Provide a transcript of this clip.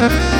Yeah.